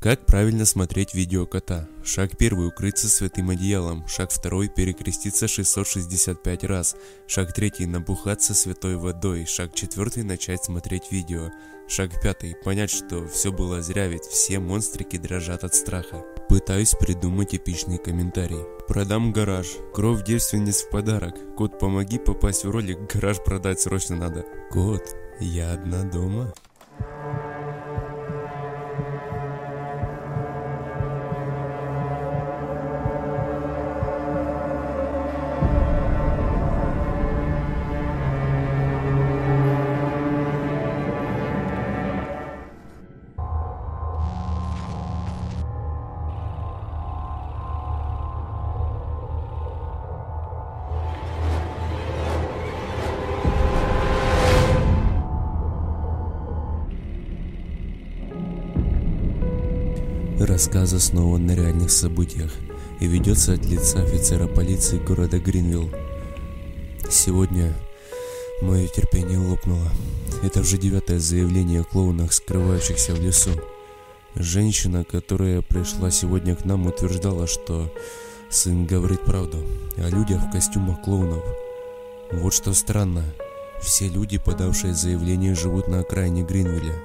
Как правильно смотреть видео кота? Шаг первый – укрыться святым одеялом. Шаг второй – перекреститься 665 раз. Шаг третий – набухаться святой водой. Шаг четвертый – начать смотреть видео. Шаг пятый – понять, что все было зря, ведь все монстрики дрожат от страха. Пытаюсь придумать эпичный комментарий. Продам гараж. Кровь девственниц в подарок. Кот, помоги попасть в ролик, гараж продать срочно надо. Кот, я одна дома. Рассказ основан на реальных событиях и ведется от лица офицера полиции города Гринвилл. Сегодня мое терпение лопнуло. Это уже девятое заявление о клоунах, скрывающихся в лесу. Женщина, которая пришла сегодня к нам, утверждала, что сын говорит правду о людях в костюмах клоунов. Вот что странно. Все люди, подавшие заявление, живут на окраине Гринвилля.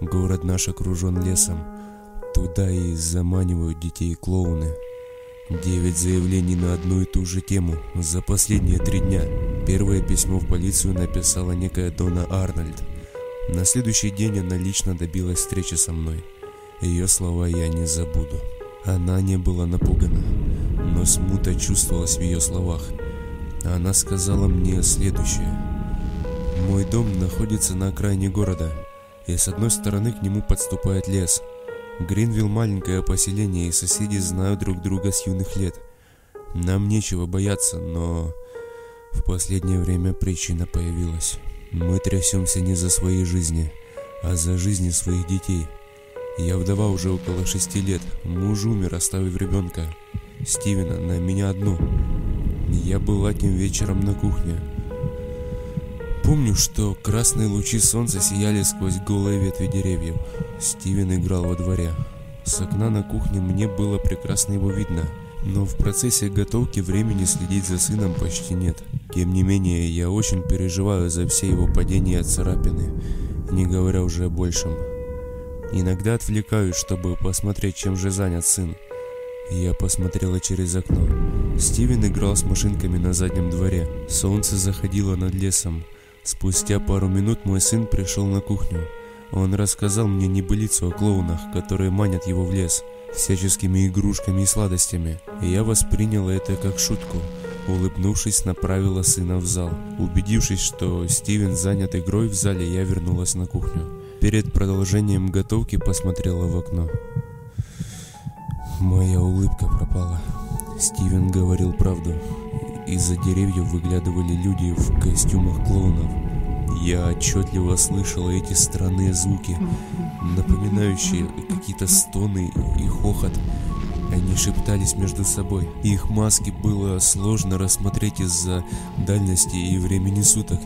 Город наш окружен лесом. Туда и заманивают детей клоуны. Девять заявлений на одну и ту же тему за последние три дня. Первое письмо в полицию написала некая Дона Арнольд. На следующий день она лично добилась встречи со мной. Ее слова я не забуду. Она не была напугана, но смута чувствовалась в ее словах. Она сказала мне следующее. Мой дом находится на окраине города, и с одной стороны к нему подступает лес – Гринвилл маленькое поселение, и соседи знают друг друга с юных лет. Нам нечего бояться, но в последнее время причина появилась. Мы трясемся не за свои жизни, а за жизни своих детей. Я вдова уже около шести лет, муж умер, оставив ребенка. Стивена, на меня одну. Я был этим вечером на кухне. Помню, что красные лучи солнца сияли сквозь голые ветви деревьев. Стивен играл во дворе. С окна на кухне мне было прекрасно его видно, но в процессе готовки времени следить за сыном почти нет. Тем не менее, я очень переживаю за все его падения и царапины, не говоря уже о большем. Иногда отвлекаюсь, чтобы посмотреть, чем же занят сын. Я посмотрела через окно. Стивен играл с машинками на заднем дворе. Солнце заходило над лесом. Спустя пару минут мой сын пришел на кухню. Он рассказал мне небылицу о клоунах, которые манят его в лес, всяческими игрушками и сладостями. И я восприняла это как шутку. Улыбнувшись, направила сына в зал. Убедившись, что Стивен занят игрой в зале, я вернулась на кухню. Перед продолжением готовки посмотрела в окно. Моя улыбка пропала. Стивен говорил правду. Из-за деревьев выглядывали люди в костюмах клоунов. Я отчетливо слышала эти странные звуки, напоминающие какие-то стоны и хохот. Они шептались между собой. Их маски было сложно рассмотреть из-за дальности и времени суток.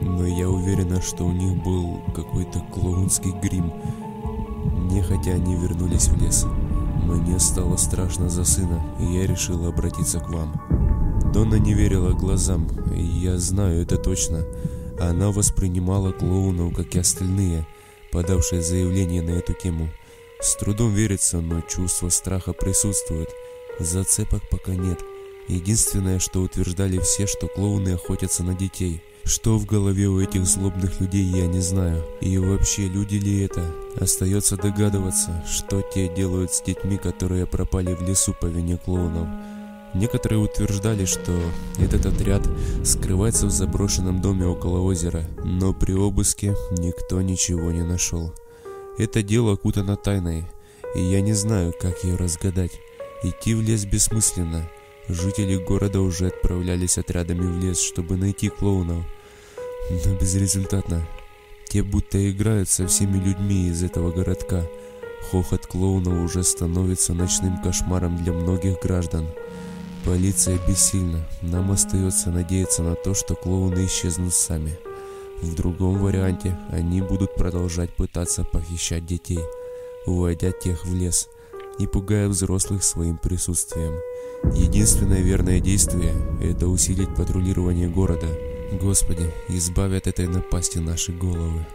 Но я уверена, что у них был какой-то клоунский грим. Нехотя они вернулись в лес. Мне стало страшно за сына, и я решила обратиться к вам. Донна не верила глазам, и я знаю это точно. Она воспринимала клоунов, как и остальные, подавшие заявление на эту тему. С трудом верится, но чувство страха присутствует. Зацепок пока нет. Единственное, что утверждали все, что клоуны охотятся на детей. Что в голове у этих злобных людей, я не знаю. И вообще, люди ли это? Остается догадываться, что те делают с детьми, которые пропали в лесу по вине клоунов. Некоторые утверждали, что этот отряд скрывается в заброшенном доме около озера, но при обыске никто ничего не нашел. Это дело окутано тайной, и я не знаю, как ее разгадать. Идти в лес бессмысленно. Жители города уже отправлялись отрядами в лес, чтобы найти клоунов, но безрезультатно. Те будто играют со всеми людьми из этого городка. Хохот клоунов уже становится ночным кошмаром для многих граждан. Полиция бессильна. Нам остается надеяться на то, что клоуны исчезнут сами. В другом варианте они будут продолжать пытаться похищать детей. уводя тех в лес и пугая взрослых своим присутствием. Единственное верное действие – это усилить патрулирование города. Господи, избавь от этой напасти наши головы.